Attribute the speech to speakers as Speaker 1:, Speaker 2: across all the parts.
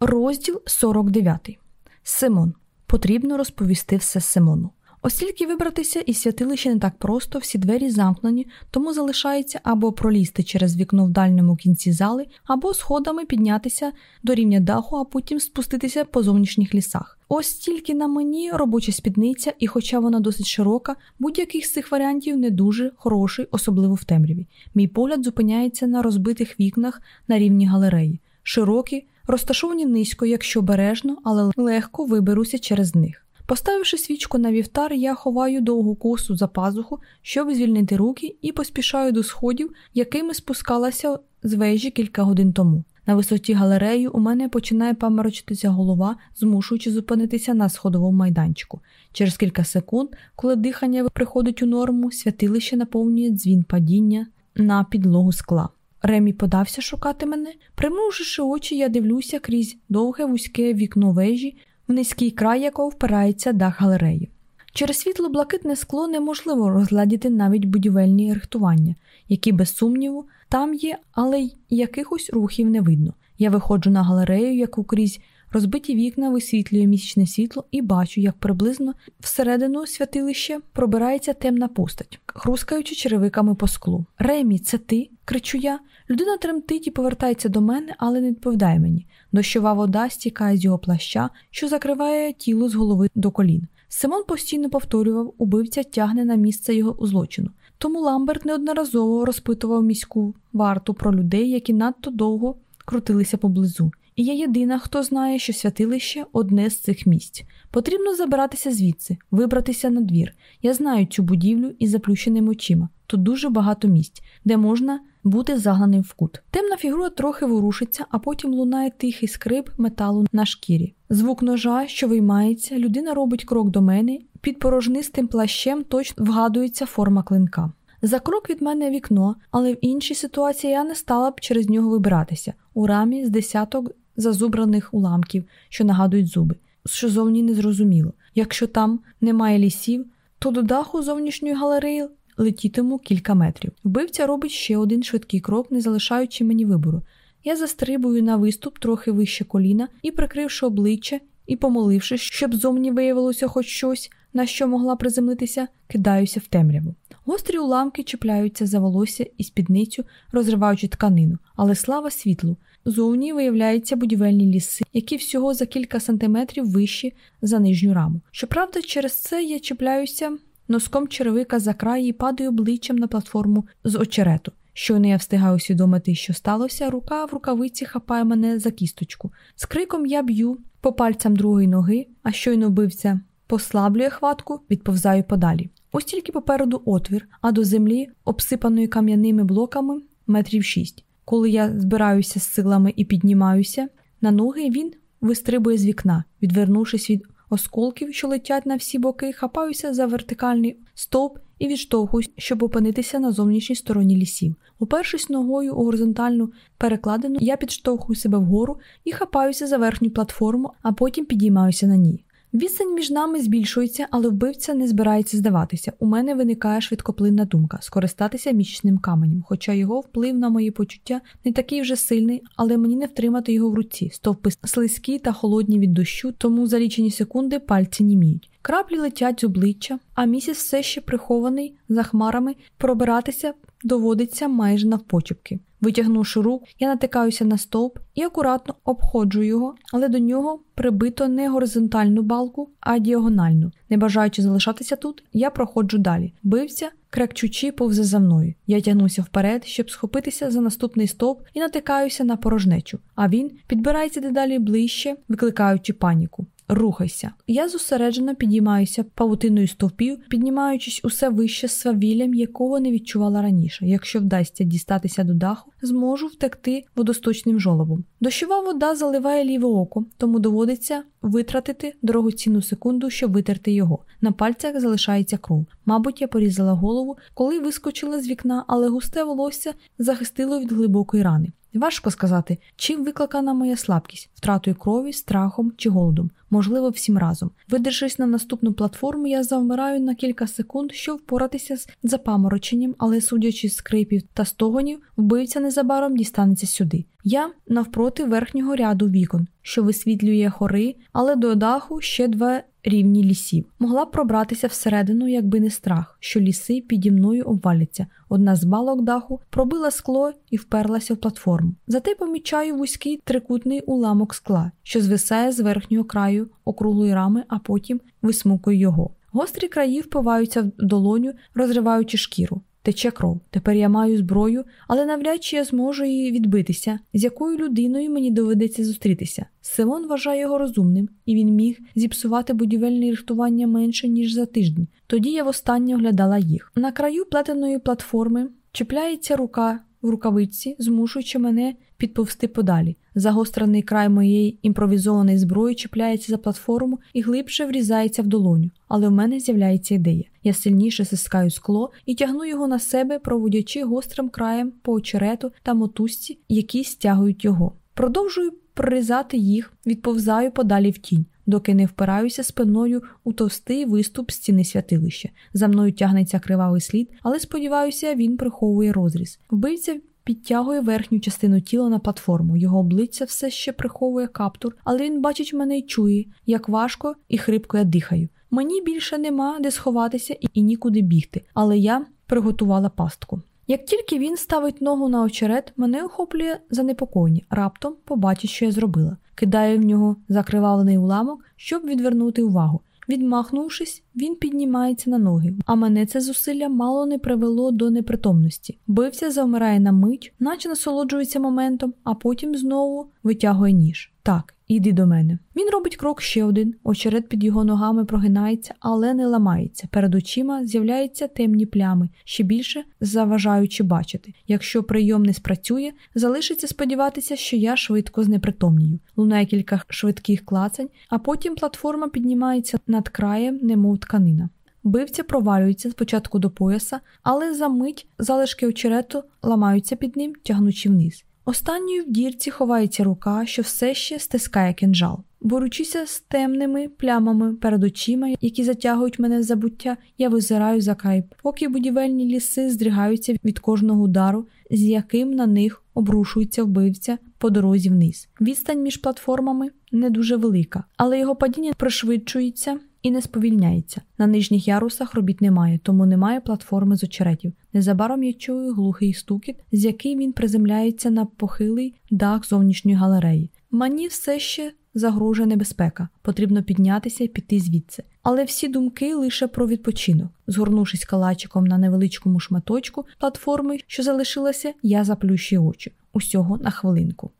Speaker 1: Розділ 49. Симон. Потрібно розповісти все Симону. Оскільки вибратися із святилища не так просто, всі двері замкнені, тому залишається або пролізти через вікно в дальньому кінці зали, або сходами піднятися до рівня даху, а потім спуститися по зовнішніх лісах. Ось тільки на мені робоча спідниця, і, хоча вона досить широка, будь-який з цих варіантів не дуже хороший, особливо в темряві. Мій погляд зупиняється на розбитих вікнах на рівні галереї, широкі, розташовані низько, якщо бережно, але легко виберуся через них. Поставивши свічку на вівтар, я ховаю довгу косу за пазуху, щоб звільнити руки, і поспішаю до сходів, якими спускалася з вежі кілька годин тому. На висоті галереї у мене починає паморочитися голова, змушуючи зупинитися на сходовому майданчику. Через кілька секунд, коли дихання приходить у норму, святилище наповнює дзвін падіння на підлогу скла. Ремі подався шукати мене. Примруживши очі, я дивлюся крізь довге вузьке вікно вежі, в низький край якого впирається дах галереї. Через світло блакитне скло неможливо розглядіти навіть будівельні рихтування, які, без сумніву, там є, але й якихось рухів не видно. Я виходжу на галерею, яку крізь розбиті вікна висвітлює місячне світло, і бачу, як приблизно всередину святилища пробирається темна постать, хрускаючи черевиками по склу. Ремі, це ти? кричу я. Людина тремтить і повертається до мене, але не відповідає мені. Дощова вода стікає з його плаща, що закриває тіло з голови до колін. Симон постійно повторював, убивця тягне на місце його злочину. Тому Ламберт неодноразово розпитував міську варту про людей, які надто довго крутилися поблизу. Я єдина, хто знає, що святилище одне з цих місць. Потрібно забиратися звідси, вибратися на двір. Я знаю цю будівлю із заплющеними очима. Тут дуже багато місць, де можна бути загнаним в кут. Темна фігура трохи ворушиться, а потім лунає тихий скрип металу на шкірі. Звук ножа, що виймається, людина робить крок до мене, під порожнистим плащем точно вгадується форма клинка. За крок від мене вікно, але в іншій ситуації я не стала б через нього вибиратися у рамі з десяток зазубраних уламків, що нагадують зуби, що зовні незрозуміло. Якщо там немає лісів, то до даху зовнішньої галереї летітиму кілька метрів. Вбивця робить ще один швидкий крок, не залишаючи мені вибору. Я застрибую на виступ трохи вище коліна і, прикривши обличчя і помолившись, щоб зовні виявилося хоч щось, на що могла приземлитися, кидаюся в темряву. Гострі уламки чіпляються за волосся і спідницю, розриваючи тканину, але слава світлу. Зовні виявляються будівельні ліси, які всього за кілька сантиметрів вищі за нижню раму. Щоправда, через це я чіпляюся носком черевика за край і падаю обличчям на платформу з очерету. Щойно я встигаю усвідомити, що сталося, рука в рукавиці хапає мене за кісточку. З криком я б'ю по пальцям другої ноги, а щойно вбивця послаблює хватку, відповзаю подалі. Ось тільки попереду отвір, а до землі, обсипаної кам'яними блоками, метрів шість. Коли я збираюся з силами і піднімаюся на ноги, він вистрибує з вікна, відвернувшись від осколків, що летять на всі боки, хапаюся за вертикальний стовп і відштовхуюсь, щоб опинитися на зовнішній стороні лісів. Упершись ногою у горизонтальну перекладину, я підштовхую себе вгору і хапаюся за верхню платформу, а потім підіймаюся на ній. Відстань між нами збільшується, але вбивця не збирається здаватися. У мене виникає швидкоплинна думка скористатися мічним каменем, хоча його вплив на мої почуття не такий вже сильний, але мені не втримати його в руці. Стовпи слизькі та холодні від дощу, тому за лічені секунди пальці німіють. Краплі летять з обличчя, а місяць все ще прихований за хмарами, пробиратися доводиться майже навпочепки. Витягнувши руку, я натикаюся на стовп і акуратно обходжу його, але до нього прибито не горизонтальну балку, а діагональну. Не бажаючи залишатися тут, я проходжу далі. Бився, крекчучи повзе за мною. Я тягнуся вперед, щоб схопитися за наступний стовп і натикаюся на порожнечу. А він підбирається дедалі ближче, викликаючи паніку. Рухайся. Я зосереджено підіймаюся павутиною стовпів, піднімаючись усе вище свавіллям, якого не відчувала раніше. Якщо вдасться дістатися до даху, зможу втекти водосточним жолобом. Дощова вода заливає ліве око, тому доводиться витратити дорогоцінну секунду, щоб витерти його. На пальцях залишається кров. Мабуть, я порізала голову, коли вискочила з вікна, але густе волосся захистило від глибокої рани. Важко сказати, чим викликана моя слабкість, втратою крові, страхом чи голодом, можливо, всім разом. Видержись на наступну платформу, я завмираю на кілька секунд, щоб впоратися з запамороченням, але, судячи з скрипів та стогонів, вбивця незабаром дістанеться сюди. Я навпроти верхнього ряду вікон, що висвітлює хори, але до даху ще два рівні лісів. Могла б пробратися всередину, якби не страх, що ліси піді мною обваляться. Одна з балок даху пробила скло і вперлася в платформу. Зате помічаю вузький трикутний уламок скла, що звисає з верхнього краю округлої рами, а потім висмукує його. Гострі краї впиваються в долоню, розриваючи шкіру. Тече кров. Тепер я маю зброю, але навряд чи я зможу її відбитися, з якою людиною мені доведеться зустрітися. Симон вважає його розумним, і він міг зіпсувати будівельне рихтування менше, ніж за тиждень. Тоді я востаннє оглядала їх. На краю плетеної платформи чіпляється рука в рукавиці, змушуючи мене підповсти подалі. Загострений край моєї імпровізованої зброї чіпляється за платформу і глибше врізається в долоню. Але в мене з'являється ідея. Я сильніше стискаю скло і тягну його на себе, проводячи гострим краєм по очерету та мотузці, які стягують його. Продовжую прорізати їх, відповзаю подалі в тінь, доки не впираюся спиною у товстий виступ стіни святилища. За мною тягнеться кривавий слід, але сподіваюся, він приховує розріз. Вбивця підтягує верхню частину тіла на платформу. Його обличчя все ще приховує каптур, але він бачить мене і чує, як важко і хрипко я дихаю. Мені більше нема де сховатися і нікуди бігти, але я приготувала пастку. Як тільки він ставить ногу на очерет, мене охоплює занепокоєння, раптом побачить, що я зробила. Кидаю в нього закривавлений уламок, щоб відвернути увагу. Відмахнувшись, він піднімається на ноги, а мене це зусилля мало не привело до непритомності. Бивця завмирає на мить, наче насолоджується моментом, а потім знову витягує ніж. Так, іди до мене. Він робить крок ще один, очерет під його ногами прогинається, але не ламається. Перед очима з'являються темні плями, ще більше заважаючи бачити. Якщо прийом не спрацює, залишиться сподіватися, що я швидко знепритомнію. Лунає кілька швидких клацань, а потім платформа піднімається над краєм, немов тканина. Бивця провалюється спочатку до пояса, але за мить залишки очерету ламаються під ним, тягнучи вниз. Останньою в дірці ховається рука, що все ще стискає кинжал. Борючися з темними плямами перед очима, які затягують мене в забуття, я визираю за край, поки будівельні ліси здригаються від кожного удару, з яким на них обрушується вбивця по дорозі вниз. Відстань між платформами не дуже велика, але його падіння пришвидшується і не сповільняється. На нижніх ярусах робіт немає, тому немає платформи з очеретів. Незабаром я чую глухий стукіт, з яким він приземляється на похилий дах зовнішньої галереї. Мені все ще загрожує небезпека, потрібно піднятися і піти звідси. Але всі думки лише про відпочинок. Згорнувшись калачиком на невеличкому шматочку платформи, що залишилася, я заплющую очі усього на хвилинку.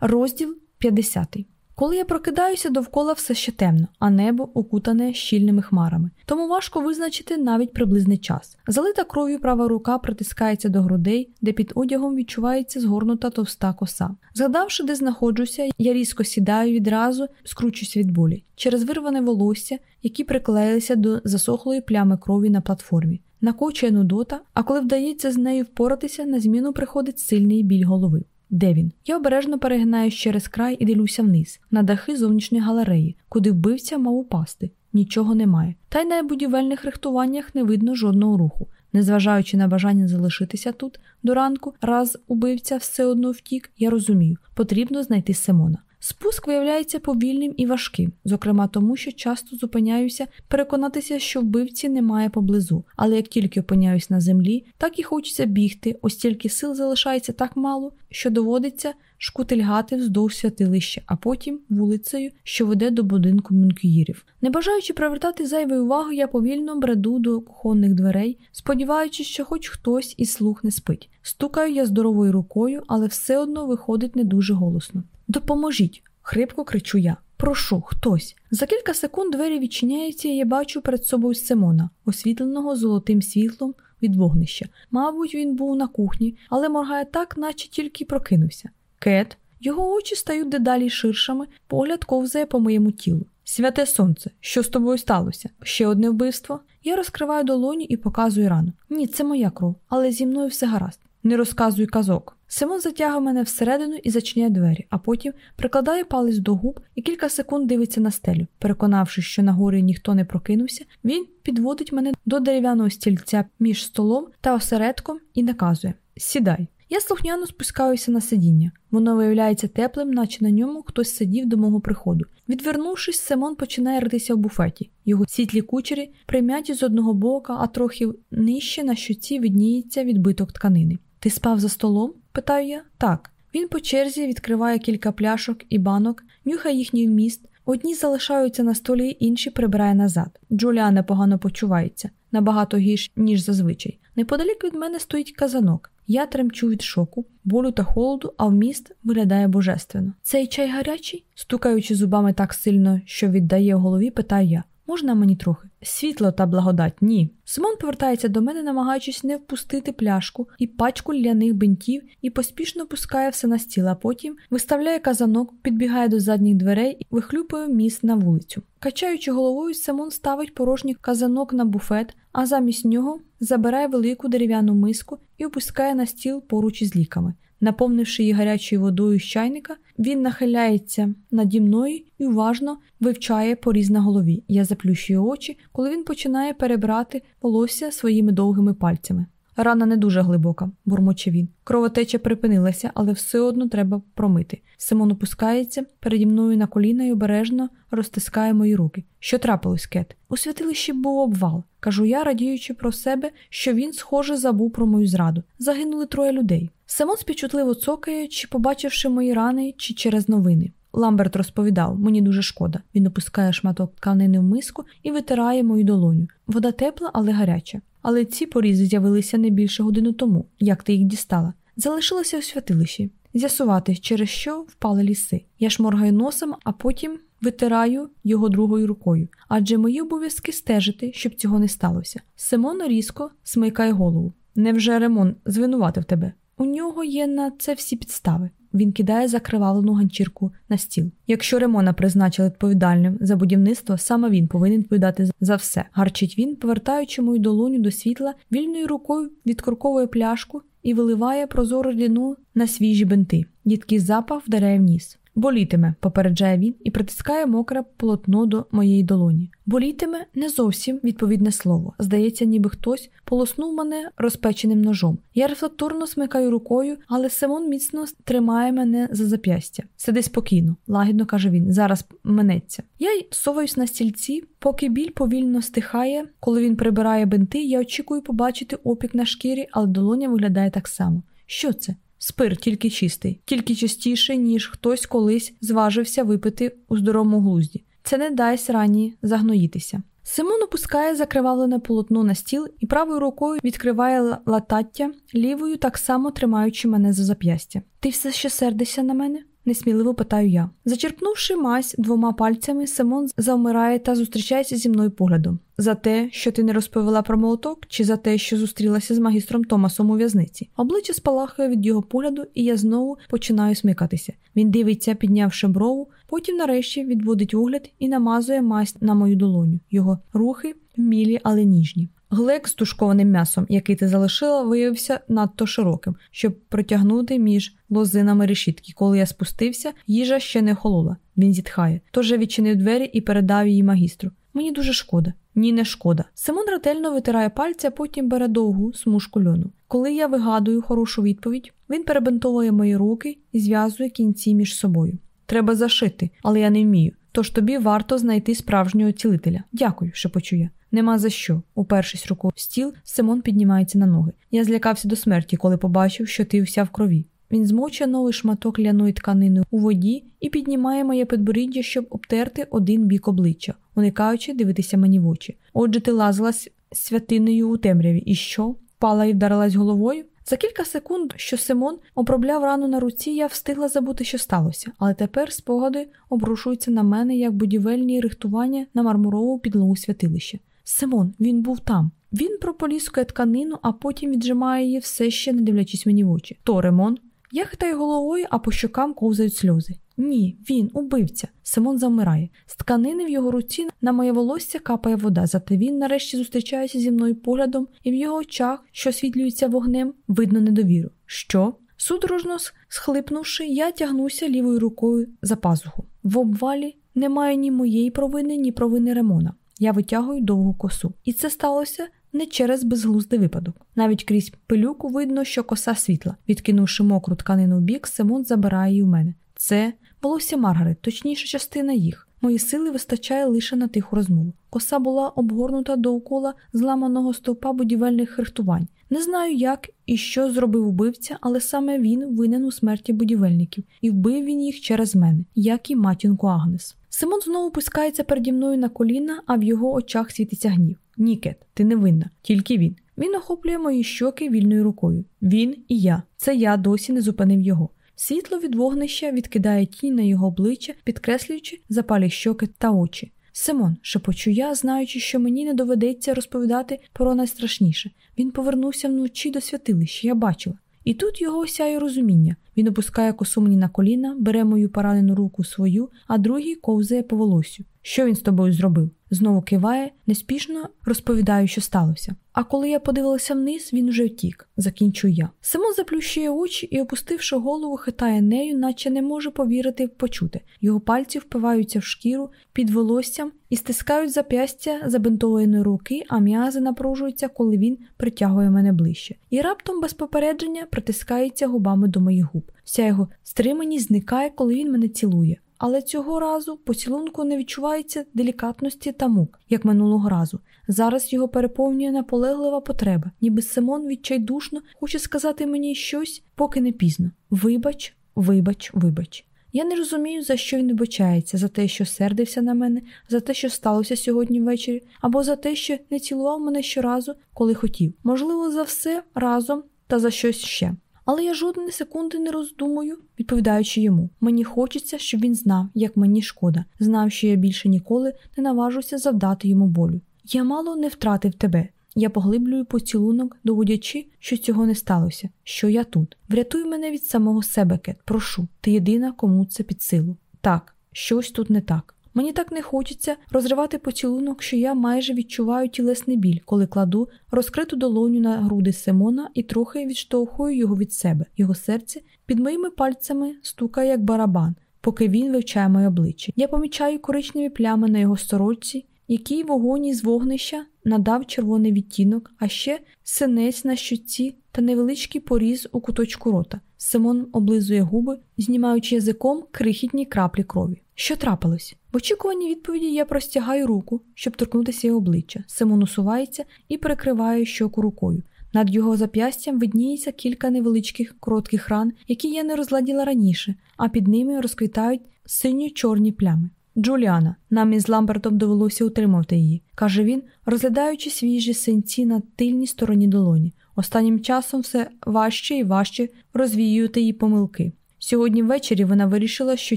Speaker 1: Розділ 50 коли я прокидаюся, довкола все ще темно, а небо окутане щільними хмарами, тому важко визначити навіть приблизний час. Залита кров'ю права рука притискається до грудей, де під одягом відчувається згорнута товста коса. Згадавши, де знаходжуся, я різко сідаю відразу, скручусь від болі через вирване волосся, які приклеїлися до засохлої плями крові на платформі. Накочує нудота, а коли вдається з нею впоратися, на зміну приходить сильний біль голови. Де він? Я обережно перегинаюсь через край і дивлюся вниз, на дахи зовнішньої галереї, куди вбивця мав упасти. Нічого немає. Та й на будівельних рихтуваннях не видно жодного руху. Незважаючи на бажання залишитися тут до ранку, раз убивця все одно втік, я розумію, потрібно знайти Симона. Спуск виявляється повільним і важким, зокрема тому, що часто зупиняюся переконатися, що вбивці немає поблизу, але як тільки опиняюсь на землі, так і хочеться бігти, ось тільки сил залишається так мало, що доводиться шкутильгати вздовж святилища, а потім вулицею, що веде до будинку Мункюїрів. Не бажаючи привертати зайвої уваги, я повільно бреду до кухонних дверей, сподіваючись, що хоч хтось із слух не спить. Стукаю я здоровою рукою, але все одно виходить не дуже голосно. Допоможіть! хрипко кричу я. Прошу, хтось. За кілька секунд двері відчиняються, і я бачу перед собою Симона, освітленого золотим світлом від вогнища. Мабуть, він був на кухні, але моргає так, наче тільки прокинувся. Кет, його очі стають дедалі ширшими, погляд ковзає по моєму тілу. Святе сонце, що з тобою сталося? Ще одне вбивство? Я розкриваю долоні і показую рану. Ні, це моя кров, але зі мною все гаразд. Не розказуй казок. Симон затягує мене всередину і зачиняє двері, а потім прикладає палець до губ і кілька секунд дивиться на стелю. Переконавшись, що на горі ніхто не прокинувся, він підводить мене до дерев'яного стільця між столом та осередком і наказує: Сідай. Я слухняно спускаюся на сидіння. Воно виявляється теплим, наче на ньому хтось сидів до мого приходу. Відвернувшись, Симон починає ритися в буфеті. Його світлі кучері прим'яті з одного бока, а трохи нижче на щоці відніється відбиток тканини. Ти спав за столом? питаю я. Так. Він по черзі відкриває кілька пляшок і банок, нюхає їхній вміст. Одні залишаються на столі, інші прибирає назад. Джуліан непогано почувається, набагато гірш, ніж зазвичай. Неподалік від мене стоїть казанок. Я тремчу від шоку, болю та холоду, а вміст виглядає божественно. Цей чай гарячий? Стукаючи зубами так сильно, що віддає голові, питаю я. Можна мені трохи? Світло та благодать, ні. Симон повертається до мене, намагаючись не впустити пляшку і пачку ляних бинтів, і поспішно пускає все на стіл, а потім виставляє казанок, підбігає до задніх дверей і вихлюпує міст на вулицю. Качаючи головою, Симон ставить порожній казанок на буфет, а замість нього забирає велику дерев'яну миску і опускає на стіл поруч із ліками. Наповнивши її гарячою водою з чайника, він нахиляється наді мною і уважно вивчає поріз на голові. Я заплющую очі, коли він починає перебрати волосся своїми довгими пальцями. Рана не дуже глибока, бурмоче він. Кровотеча припинилася, але все одно треба промити. Симон опускається переді мною на коліна і обережно розтискає мої руки. Що трапилось, Кет? У святилищі був обвал. Кажу я, радіючи про себе, що він, схоже, забув про мою зраду. Загинули троє людей. Симон співчутливо цокає, чи побачивши мої рани, чи через новини. Ламберт розповідав, мені дуже шкода. Він опускає шматок тканини в миску і витирає мою долоню. Вода тепла, але гаряча. Але ці порізи з'явилися не більше годину тому, як ти їх дістала. Залишилося у святилищі з'ясувати, через що впали ліси. Я шморгаю носом, а потім витираю його другою рукою, адже мої обов'язки стежити, щоб цього не сталося. Симон різко смикає голову. Невже Ремон звинуватив тебе? У нього є на це всі підстави. Він кидає закривалену ганчірку на стіл. Якщо Ремона призначили відповідальним за будівництво, саме він повинен відповідати за все. Гарчить він, повертаючи мою долоню до світла, вільною рукою відкорковує пляшку і виливає прозору ліну на свіжі бинти. Дідкий запах вдаряє в ніс. Болітиме, попереджає він і притискає мокре полотно до моєї долоні. Болітиме не зовсім відповідне слово. Здається, ніби хтось полоснув мене розпеченим ножом. Я рефлекторно смикаю рукою, але Симон міцно тримає мене за зап'ястя. Сиди спокійно, лагідно каже він. Зараз минеться. Я й соваюсь на стільці, поки біль повільно стихає. Коли він прибирає бинти, я очікую побачити опік на шкірі, але долоня виглядає так само. Що це? Спир тільки чистий, тільки частіше, ніж хтось колись зважився випити у здоровому глузді. Це не дасть рані загноїтися. Симон опускає закривавлене полотно на стіл і правою рукою відкриває латаття, лівою так само тримаючи мене за зап'ястя. Ти все ще сердишся на мене? Несміливо питаю я. Зачерпнувши мазь двома пальцями, Симон завмирає та зустрічається зі мною поглядом. За те, що ти не розповіла про молоток, чи за те, що зустрілася з магістром Томасом у в'язниці. Обличчя спалахує від його погляду, і я знову починаю смикатися. Він дивиться, піднявши брову, потім, нарешті, відводить огляд і намазує мазь на мою долоню. Його рухи вмілі, але ніжні. Глек з тушкованим м'ясом, який ти залишила, виявився надто широким, щоб протягнути між лозинами решітки. Коли я спустився, їжа ще не холола. Він зітхає. Тож я відчинив двері і передав її магістру. Мені дуже шкода. Ні, не шкода. Симон ретельно витирає пальця, потім бере довгу смужку льону. Коли я вигадую хорошу відповідь, він перебинтовує мої руки і зв'язує кінці між собою. Треба зашити, але я не вмію. Тож тобі варто знайти справжнього цілителя. Дякую, шепочу я. Нема за що. Упершись рукою в стіл, Симон піднімається на ноги. Я злякався до смерті, коли побачив, що ти вся в крові. Він змочує новий шматок ляної тканини у воді і піднімає моє підборіддя, щоб обтерти один бік обличчя, уникаючи дивитися мені в очі. Отже, ти лазилась святиною у темряві. І що? Впала і вдарилась головою? За кілька секунд, що Симон обробляв рану на руці, я встигла забути, що сталося, але тепер спогади обрушуються на мене як будівельні рихтування на мармурову підлогу святилища. Симон, він був там. Він прополіскує тканину, а потім віджимає її все ще не дивлячись мені в очі. То Ремон. Я хитаю головою, а по щокам ковзають сльози. Ні, він убивця. Симон замирає. З тканини в його руці на моє волосся капає вода, зате він нарешті зустрічається зі мною поглядом, і в його очах, що освітлюється вогнем, видно недовіру. Що? Судорожно схлипнувши, я тягнуся лівою рукою за пазуху. В обвалі немає ні моєї провини, ні провини Ремона. Я витягую довгу косу. І це сталося не через безглуздий випадок. Навіть крізь пилюку видно, що коса світла. Відкинувши мокру тканину в бік, Симон забирає її у мене. Це волосся Маргарет, точніша частина їх. Мої сили вистачає лише на тиху розмову. Коса була обгорнута довкола зламаного стовпа будівельних хрестувань. Не знаю, як і що зробив убивця, але саме він винен у смерті будівельників, і вбив він їх через мене, як і матінку Агнес. Симон знову пускається переді мною на коліна, а в його очах світиться гнів. Нікет, ти не винна, тільки він. Він охоплює мої щоки вільною рукою. Він і я. Це я досі не зупинив його. Світло від вогнища відкидає тінь на його обличчя, підкреслюючи запалі щоки та очі. Симон, шепочу я, знаючи, що мені не доведеться розповідати про найстрашніше. Він повернувся вночі до святилища, я бачила. І тут його осяє розуміння. Він опускає косу мені на коліна, бере мою поранену руку свою, а другий ковзає по волосю. Що він з тобою зробив? Знову киває, неспішно розповідаю, що сталося. А коли я подивилася вниз, він уже втік, закінчую я. Симон заплющує очі і, опустивши голову, хитає нею, наче не може повірити в почуте. Його пальці впиваються в шкіру під волоссям і стискають зап'ястя забинтованої руки, а м'язи напружуються, коли він притягує мене ближче. І раптом без попередження притискається губами до моїх губ. Вся його стриманість зникає, коли він мене цілує. Але цього разу поцілунку не відчувається делікатності та мук, як минулого разу. Зараз його переповнює наполеглива потреба, ніби Симон відчайдушно хоче сказати мені щось, поки не пізно. Вибач, вибач, вибач. Я не розумію, за що він вибачається, за те, що сердився на мене, за те, що сталося сьогодні ввечері, або за те, що не цілував мене щоразу, коли хотів. Можливо, за все разом та за щось ще. Але я жодної секунди не роздумую, відповідаючи йому. Мені хочеться, щоб він знав, як мені шкода, знав, що я більше ніколи не наважуся завдати йому болю. Я мало не втратив тебе. Я поглиблюю поцілунок, доводячи, що цього не сталося, що я тут. Врятуй мене від самого себе, Кет, прошу. Ти єдина, кому це під силу. Так, щось тут не так. Мені так не хочеться розривати поцілунок, що я майже відчуваю тілесний біль, коли кладу розкриту долоню на груди Симона і трохи відштовхую його від себе. Його серце під моїми пальцями стукає, як барабан, поки він вивчає моє обличчя. Я помічаю коричневі плями на його сорочці, які вогонь з вогнища надав червоний відтінок, а ще синець на щоці та невеличкий поріз у куточку рота. Симон облизує губи, знімаючи язиком крихітні краплі крові. Що трапилось? В очікуванні відповіді я простягаю руку, щоб торкнутися його обличчя. Симон усувається і перекриває щоку рукою. Над його зап'ястям видніється кілька невеличких коротких ран, які я не розладіла раніше, а під ними розквітають синьо-чорні плями. Джуліана, нам із Ламбертом довелося утримувати її, каже він, розглядаючи свіжі синці на тильній стороні долоні. Останнім часом все важче і важче розвіювати її помилки. Сьогодні ввечері вона вирішила, що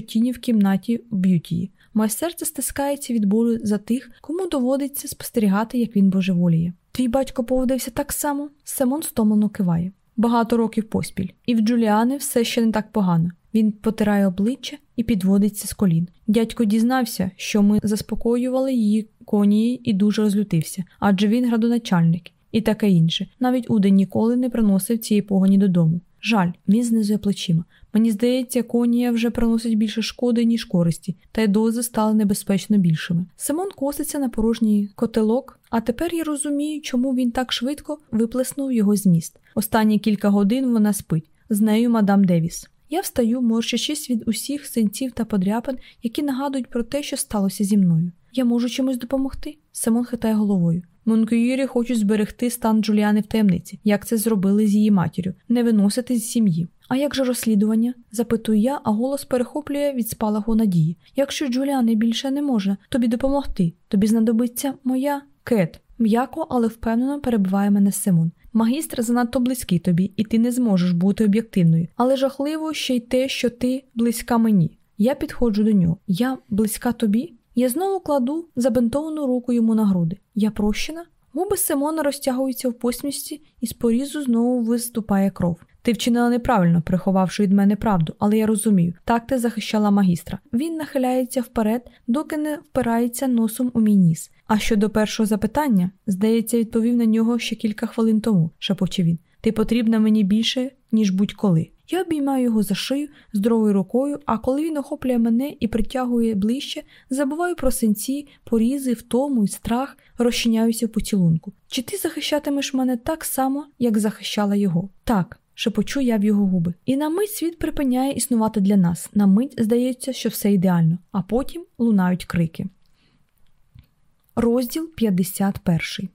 Speaker 1: тіні в кімнаті вб'ють її. Моє серце стискається від болю за тих, кому доводиться спостерігати, як він божеволіє. Твій батько поводився так само, Симон стомлено киває. Багато років поспіль, і в Джуліани все ще не так погано. Він потирає обличчя і підводиться з колін. Дядько дізнався, що ми заспокоювали її конії і дуже розлютився, адже він градоначальник і таке інше. Навіть Уден ніколи не приносив цієї погоні додому. Жаль, він знизує плечима. Мені здається, конія вже приносить більше шкоди, ніж користі, та й дози стали небезпечно більшими. Симон коситься на порожній котелок, а тепер я розумію, чому він так швидко виплеснув його зміст. Останні кілька годин вона спить, з нею мадам Девіс. Я встаю, морщачись від усіх синців та подряпин, які нагадують про те, що сталося зі мною. Я можу чимось допомогти? Симон хитає головою. Монкюїрі хочуть зберегти стан Джуліани в таємниці, як це зробили з її матір'ю, не виносити з сім'ї. А як же розслідування? запитую я, а голос перехоплює від спалаху надії. Якщо Джуліани більше не може тобі допомогти, тобі знадобиться моя кет. М'яко, але впевнено перебиває мене Симон. Магістр занадто близький тобі, і ти не зможеш бути об'єктивною, але жахливо ще й те, що ти близька мені. Я підходжу до нього. Я близька тобі? Я знову кладу забинтовану руку йому на груди. Я прощена? Губи Симона розтягуються в посмішці, і з порізу знову виступає кров. Ти вчинила неправильно, приховавши від мене правду, але я розумію, так ти захищала магістра. Він нахиляється вперед, доки не впирається носом у мій ніс. А щодо першого запитання, здається, відповів на нього ще кілька хвилин тому, шепоче він. Ти потрібна мені більше, ніж будь-коли. Я обіймаю його за шию здоровою рукою, а коли він охоплює мене і притягує ближче, забуваю про синці, порізи, втому і страх, розчиняюся в поцілунку. Чи ти захищатимеш мене так само, як захищала його? Так. Шепочу я в його губи. І на мить світ припиняє існувати для нас. На мить здається, що все ідеально, а потім лунають крики. Розділ 51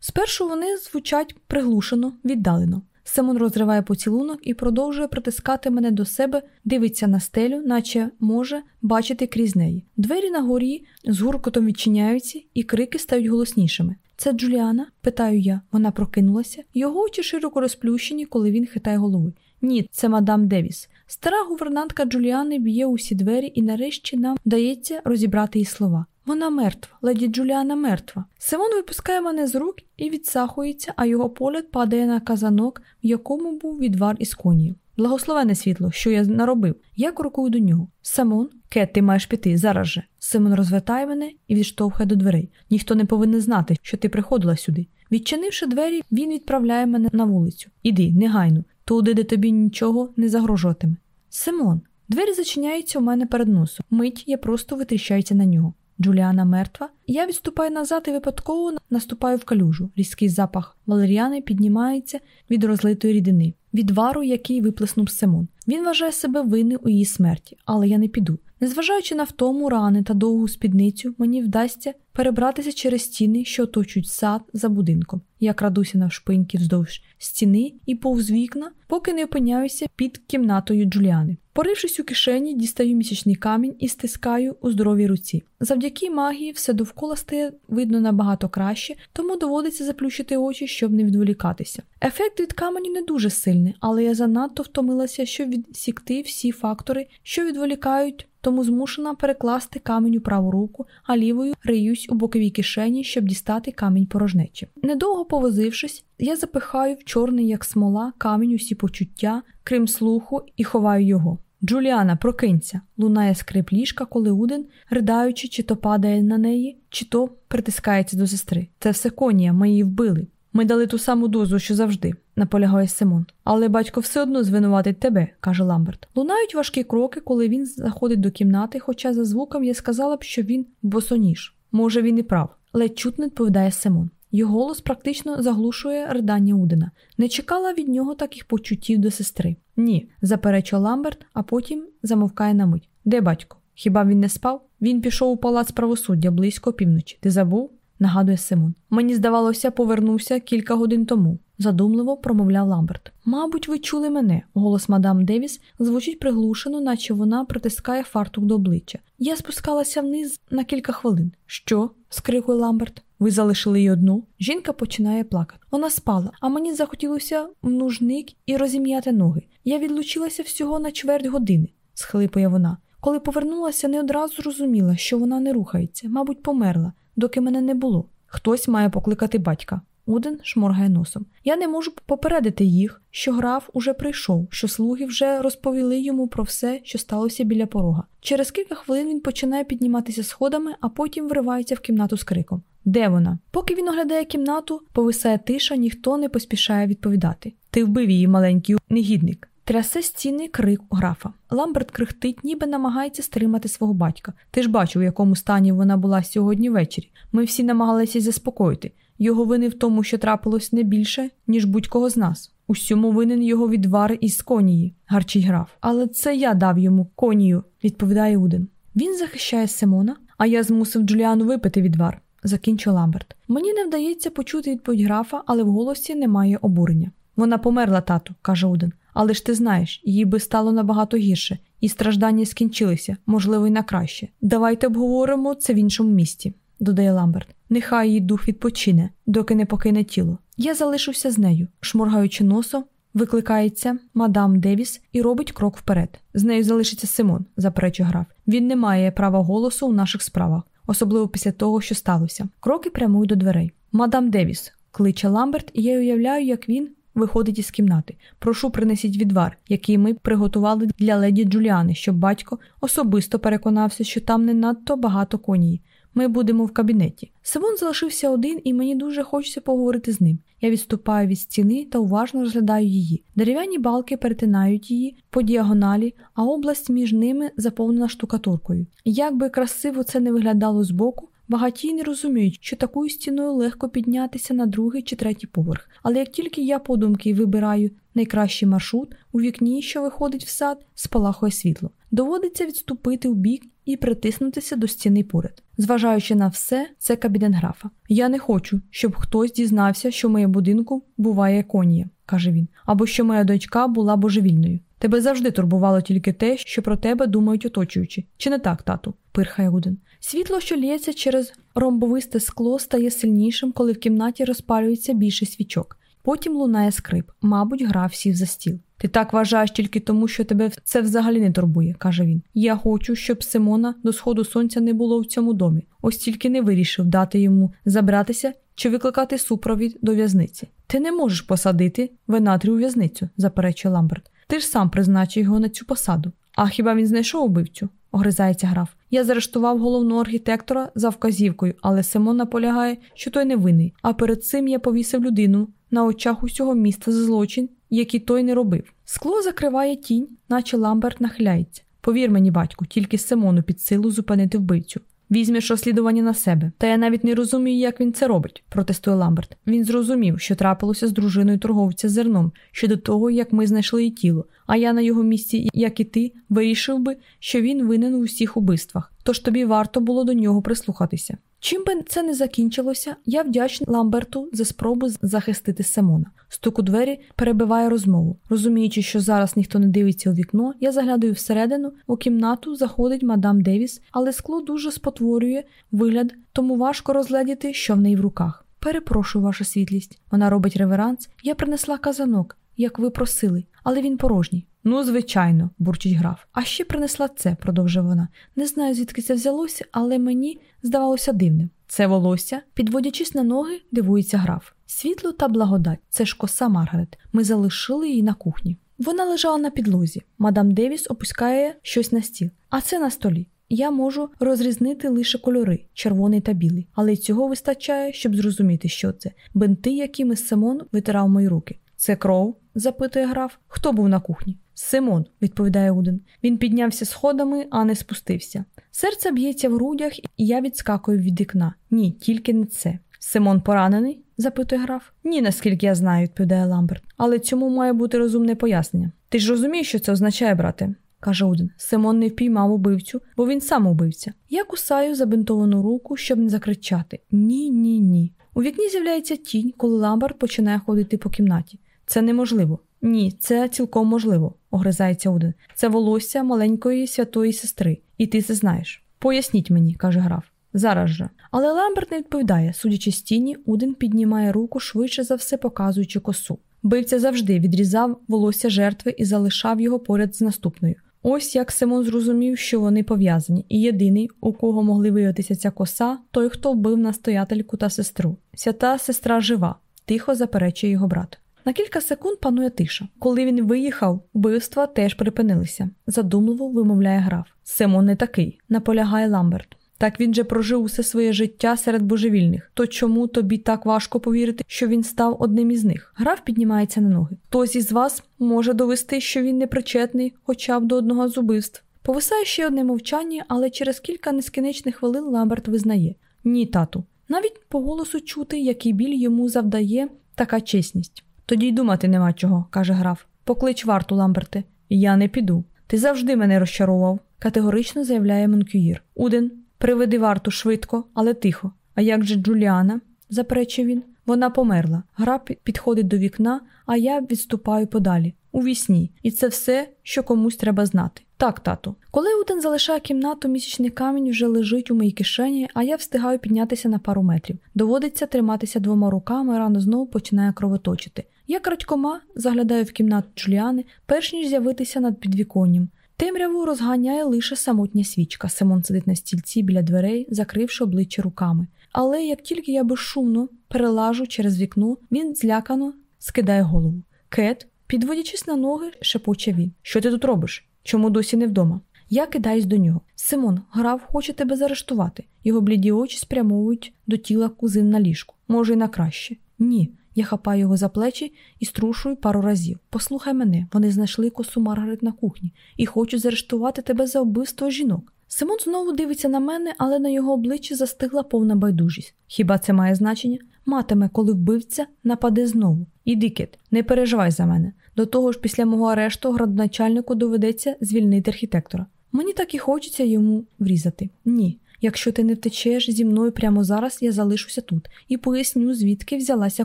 Speaker 1: Спершу вони звучать приглушено, віддалено. Симон розриває поцілунок і продовжує притискати мене до себе, дивиться на стелю, наче може бачити крізь неї. Двері на горі з гуркотом відчиняються, і крики стають голоснішими. Це Джуліана? питаю я. Вона прокинулася. Його очі широко розплющені, коли він хитає головою. Ні, це мадам Девіс. Стара гувернантка Джуліани б'є усі двері, і нарешті нам вдається розібрати її слова. Вона мертва, леді Джуліана мертва. Симон випускає мене з рук і відсахується, а його погляд падає на казанок, в якому був відвар із конію. Благословене світло, що я наробив. Я крокую до нього. Симон, Кет, ти маєш піти зараз же. Симон розвертає мене і відштовхує до дверей. Ніхто не повинен знати, що ти приходила сюди. Відчинивши двері, він відправляє мене на вулицю. Іди, негайно, туди, де тобі нічого не загрожуватиме. Симон, двері зачиняються у мене перед носом. Мить я просто витріщаюся на нього. Джуліана мертва. Я відступаю назад і випадково наступаю в калюжу. Різкий запах валеріани піднімається від розлитої рідини, відвару, який виплеснув Симон. Він вважає себе винним у її смерті, але я не піду. Незважаючи на втому рани та довгу спідницю, мені вдасться перебратися через стіни, що оточують сад за будинком. Я крадуся навшпиньки вздовж стіни і повз вікна, поки не опиняюся під кімнатою Джуліани. Порившись у кишені, дістаю місячний камінь і стискаю у здоровій руці. Завдяки магії все довкола стає видно набагато краще, тому доводиться заплющити очі, щоб не відволікатися. Ефект від каменю не дуже сильний, але я занадто втомилася, щоб відсікти всі фактори, що відволікають тому змушена перекласти камінь у праву руку, а лівою риюсь у боковій кишені, щоб дістати камінь порожнечі. Недовго повозившись, я запихаю в чорний, як смола, камінь усі почуття, крім слуху, і ховаю його. Джуліана, прокинься, лунає скрип ліжка, коли Уден, ридаючи, чи то падає на неї, чи то притискається до сестри. Це все конія, ми її вбили. Ми дали ту саму дозу, що завжди, наполягає Симон. Але батько все одно звинуватить тебе, каже Ламберт. Лунають важкі кроки, коли він заходить до кімнати, хоча за звуком я сказала б, що він босоніж. Може, він і прав, ледь чутно відповідає Симон. Його голос практично заглушує ридання Удена. Не чекала від нього таких почуттів до сестри. Ні, заперечує Ламберт, а потім замовкає на мить. Де батько? Хіба він не спав? Він пішов у палац правосуддя близько півночі. Ти забув? Нагадує Симон. Мені здавалося, повернувся кілька годин тому, задумливо промовляв Ламберт. Мабуть, ви чули мене. Голос мадам Девіс звучить приглушено, наче вона притискає фартук до обличчя. Я спускалася вниз на кілька хвилин. Що? скрикує Ламберт. Ви залишили її одну? Жінка починає плакати. Вона спала, а мені захотілося в нужник і розім'яти ноги. Я відлучилася всього на чверть години, схлипує вона. Коли повернулася, не одразу зрозуміла, що вона не рухається, мабуть, померла доки мене не було. Хтось має покликати батька. Уден шморгає носом. Я не можу попередити їх, що граф уже прийшов, що слуги вже розповіли йому про все, що сталося біля порога. Через кілька хвилин він починає підніматися сходами, а потім вривається в кімнату з криком. Де вона? Поки він оглядає кімнату, повисає тиша, ніхто не поспішає відповідати. Ти вбив її, маленький негідник. Трясе стіни крик графа. Ламберт крихтить, ніби намагається стримати свого батька. Ти ж бачив, у якому стані вона була сьогодні ввечері. Ми всі намагалися заспокоїти. Його вини в тому, що трапилось не більше, ніж будь-кого з нас. Усьому винен його відвар із конії, гарчить граф. Але це я дав йому конію, відповідає Уден. Він захищає Симона, а я змусив Джуліану випити відвар, закінчив Ламберт. Мені не вдається почути відповідь графа, але в голосі немає обурення. Вона померла, тату, каже Уден. Але ж ти знаєш, їй би стало набагато гірше, і страждання скінчилися, можливо, й на краще. Давайте обговоримо це в іншому місті, додає Ламберт. Нехай її дух відпочине, доки не покине тіло. Я залишуся з нею, шморгаючи носом, викликається мадам Девіс і робить крок вперед. З нею залишиться Симон, заперечує граф. Він не має права голосу у наших справах, особливо після того, що сталося. Кроки прямують до дверей. Мадам Девіс, кличе Ламберт, і я уявляю, як він виходить із кімнати. Прошу, принесіть відвар, який ми приготували для леді Джуліани, щоб батько особисто переконався, що там не надто багато коній. Ми будемо в кабінеті. Симон залишився один, і мені дуже хочеться поговорити з ним. Я відступаю від стіни та уважно розглядаю її. Дерев'яні балки перетинають її по діагоналі, а область між ними заповнена штукатуркою. Як би красиво це не виглядало збоку, Багатії не розуміють, що такою стіною легко піднятися на другий чи третій поверх. Але як тільки я подумки вибираю найкращий маршрут, у вікні, що виходить в сад, спалахує світло. Доводиться відступити в бік і притиснутися до стіни поряд. Зважаючи на все, це кабінет графа. Я не хочу, щоб хтось дізнався, що в моєму будинку буває конія, каже він, або що моя дочка була божевільною. Тебе завжди турбувало тільки те, що про тебе думають оточуючі. Чи не так, тату? пирхає Уден. Світло, що лється через ромбовисте скло, стає сильнішим, коли в кімнаті розпалюється більше свічок. Потім лунає скрип, мабуть, грав сів за стіл. Ти так вважаєш тільки тому, що тебе це взагалі не турбує, каже він. Я хочу, щоб Симона до сходу сонця не було в цьому домі. Ось тільки не вирішив дати йому забратися чи викликати супровід до в'язниці. Ти не можеш посадити венатрі у в'язницю, заперечує Ламберт. Ти ж сам призначив його на цю посаду. А хіба він знайшов убивцю? огризається граф. Я заарештував головного архітектора за вказівкою, але Симон наполягає, що той не винний. А перед цим я повісив людину на очах усього міста за злочин, який той не робив. Скло закриває тінь, наче Ламберт нахиляється. Повір мені, батьку, тільки Симону під силу зупинити вбивцю. Візьмеш розслідування на себе. Та я навіть не розумію, як він це робить, протестує Ламберт. Він зрозумів, що трапилося з дружиною торговця зерном щодо того, як ми знайшли її тіло. А я на його місці, як і ти, вирішив би, що він винен у всіх убивствах. Тож тобі варто було до нього прислухатися. Чим би це не закінчилося, я вдячний Ламберту за спробу захистити Симона. Стук у двері перебиває розмову. Розуміючи, що зараз ніхто не дивиться у вікно, я заглядаю всередину, у кімнату заходить мадам Девіс, але скло дуже спотворює вигляд, тому важко розглядіти, що в неї в руках. Перепрошую, ваша світлість. Вона робить реверанс. Я принесла казанок, як ви просили, але він порожній. Ну, звичайно, бурчить граф. А ще принесла це, продовжує вона. Не знаю, звідки це взялося, але мені здавалося дивним. Це волосся, підводячись на ноги, дивується граф. Світло та благодать це ж коса Маргарет. Ми залишили її на кухні. Вона лежала на підлозі. Мадам Девіс опускає щось на стіл, а це на столі. Я можу розрізнити лише кольори червоний та білий, але цього вистачає, щоб зрозуміти, що це бинти, якими Симон витирав мої руки. Це кров? запитує граф. Хто був на кухні? Симон, відповідає Уден. Він піднявся сходами, а не спустився. Серце б'ється в грудях, і я відскакую від вікна. Ні, тільки не це. Симон поранений? запитує граф. Ні, наскільки я знаю, відповідає Ламберт. Але цьому має бути розумне пояснення. Ти ж розумієш, що це означає, брате? каже Уден. Симон не впіймав убивцю, бо він сам убивця. Я кусаю забинтовану руку, щоб не закричати. Ні, ні, ні. У вікні з'являється тінь, коли Ламберт починає ходити по кімнаті. Це неможливо. Ні, це цілком можливо, огризається Уден. Це волосся маленької святої сестри, і ти це знаєш. Поясніть мені, каже граф. Зараз же. Але Ламберт не відповідає, судячи з тіні, Уден піднімає руку швидше за все, показуючи косу. Бивця завжди відрізав волосся жертви і залишав його поряд з наступною. Ось як Симон зрозумів, що вони пов'язані, і єдиний, у кого могли виявитися ця коса, той, хто вбив настоятельку та сестру. Свята сестра жива, тихо заперечує його брат. На кілька секунд панує тиша. Коли він виїхав, вбивства теж припинилися. Задумливо вимовляє граф. Симон не такий, наполягає Ламберт. Так він же прожив усе своє життя серед божевільних. То чому тобі так важко повірити, що він став одним із них? Граф піднімається на ноги. Хтось із вас може довести, що він не причетний, хоча б до одного з убивств. Повисає ще одне мовчання, але через кілька нескінчених хвилин Ламберт визнає: Ні, тату. Навіть по голосу чути, який біль йому завдає така чесність. Тоді й думати нема чого, каже граф. Поклич варту, Ламберте. Я не піду. Ти завжди мене розчарував, категорично заявляє Монкюїр. Уден, приведи варту швидко, але тихо. А як же Джуліана? заперечив він. Вона померла. Граф підходить до вікна, а я відступаю подалі. У вісні. І це все, що комусь треба знати. Так, тату. Коли Уден залишає кімнату, місячний камінь вже лежить у моїй кишені, а я встигаю піднятися на пару метрів. Доводиться триматися двома руками, рано знову починає кровоточити. Я крадькома заглядаю в кімнату Джуліани, перш ніж з'явитися над підвіконням. Темряву розганяє лише самотня свічка. Симон сидить на стільці біля дверей, закривши обличчя руками. Але як тільки я безшумно перелажу через вікно, він злякано скидає голову. Кет, підводячись на ноги, шепоче він. Що ти тут робиш? Чому досі не вдома? Я кидаюсь до нього. Симон, граф хоче тебе заарештувати. Його бліді очі спрямовують до тіла кузин на ліжку. Може, й на краще. Ні. Я хапаю його за плечі і струшую пару разів. Послухай мене, вони знайшли косу Маргарет на кухні і хочуть заарештувати тебе за вбивство жінок. Симон знову дивиться на мене, але на його обличчі застигла повна байдужість. Хіба це має значення? Матиме, коли вбивця нападе знову. Іди, Кит, не переживай за мене. До того ж, після мого арешту градоначальнику доведеться звільнити архітектора. Мені так і хочеться йому врізати. Ні. Якщо ти не втечеш зі мною прямо зараз, я залишуся тут і поясню, звідки взялася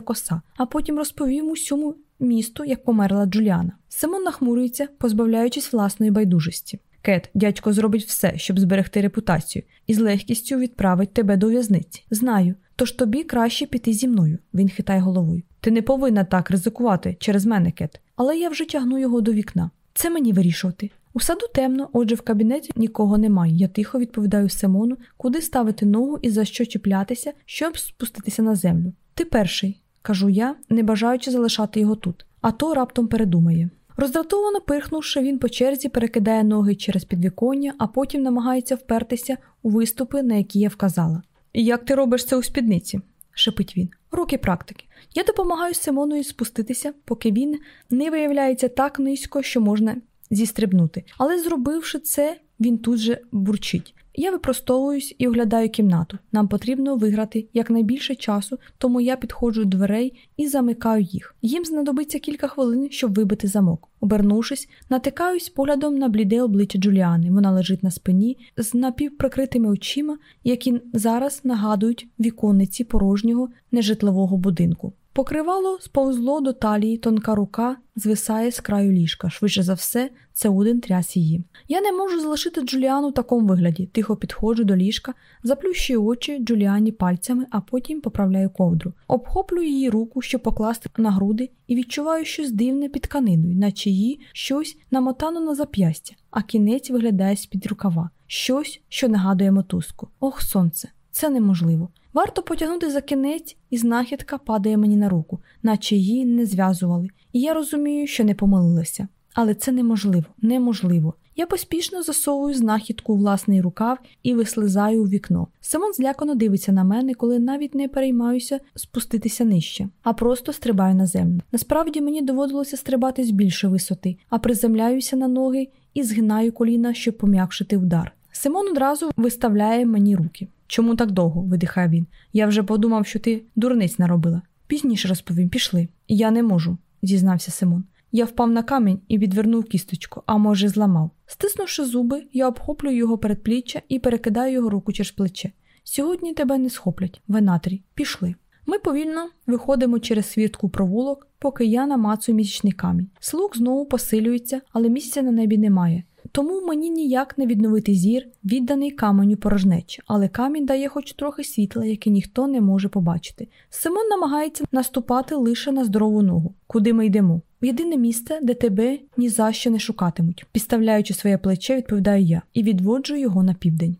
Speaker 1: коса, а потім розповім усьому місту, як померла Джуліана. Симон нахмурюється, позбавляючись власної байдужості. Кет, дядько зробить все, щоб зберегти репутацію, і з легкістю відправить тебе до в'язниці. Знаю, тож тобі краще піти зі мною. Він хитає головою. Ти не повинна так ризикувати через мене, Кет. Але я вже тягну його до вікна. Це мені вирішувати. У саду темно, отже, в кабінеті нікого немає. Я тихо відповідаю Симону, куди ставити ногу і за що чіплятися, щоб спуститися на землю. Ти перший, кажу я, не бажаючи залишати його тут, а то раптом передумає. Роздратовано пирхнувши, він по черзі перекидає ноги через підвіконня, а потім намагається впертися у виступи, на які я вказала. Як ти робиш це у спідниці? Шепить він. Роки практики. Я допомагаю Симонові спуститися, поки він не виявляється так низько, що можна зістрибнути. Але зробивши це, він тут же бурчить. Я випростовуюсь і оглядаю кімнату. Нам потрібно виграти якнайбільше часу, тому я підходжу до дверей і замикаю їх. Їм знадобиться кілька хвилин, щоб вибити замок. Обернувшись, натикаюсь поглядом на бліде обличчя Джуліани. Вона лежить на спині з напівприкритими очима, які зараз нагадують віконниці порожнього нежитлового будинку. Покривало сповзло до талії, тонка рука звисає з краю ліжка. Швидше за все, це Уден тряс її. Я не можу залишити Джуліану в такому вигляді. Тихо підходжу до ліжка, заплющую очі Джуліані пальцями, а потім поправляю ковдру. Обхоплюю її руку, щоб покласти на груди, і відчуваю щось дивне під тканиною, наче її щось намотано на зап'ястя, а кінець виглядає з-під рукава. Щось, що нагадує мотузку. Ох, сонце, це неможливо. Варто потягнути за кінець, і знахідка падає мені на руку, наче її не зв'язували, і я розумію, що не помилилася. Але це неможливо, неможливо. Я поспішно засовую знахідку у власний рукав і вислизаю у вікно. Симон злякано дивиться на мене, коли навіть не переймаюся спуститися нижче, а просто стрибаю на землю. Насправді мені доводилося стрибати з більшої висоти, а приземляюся на ноги і згинаю коліна, щоб пом'якшити удар. Симон одразу виставляє мені руки. Чому так довго? видихає він. Я вже подумав, що ти дурниць наробила. Пізніше розповім, пішли. Я не можу, зізнався Симон. Я впав на камінь і відвернув кісточку, а може, зламав. Стиснувши зуби, я обхоплюю його передпліччя і перекидаю його руку через плече. Сьогодні тебе не схоплять, венатрі, пішли. Ми повільно виходимо через свіртку провулок, поки я намацую місячний камінь. Слух знову посилюється, але місяця на небі немає. Тому мені ніяк не відновити зір, відданий каменю порожнечі, але камінь дає хоч трохи світла, яке ніхто не може побачити. Симон намагається наступати лише на здорову ногу, куди ми йдемо. Єдине місце, де тебе ні за що не шукатимуть. Підставляючи своє плече, відповідаю я і відводжу його на південь.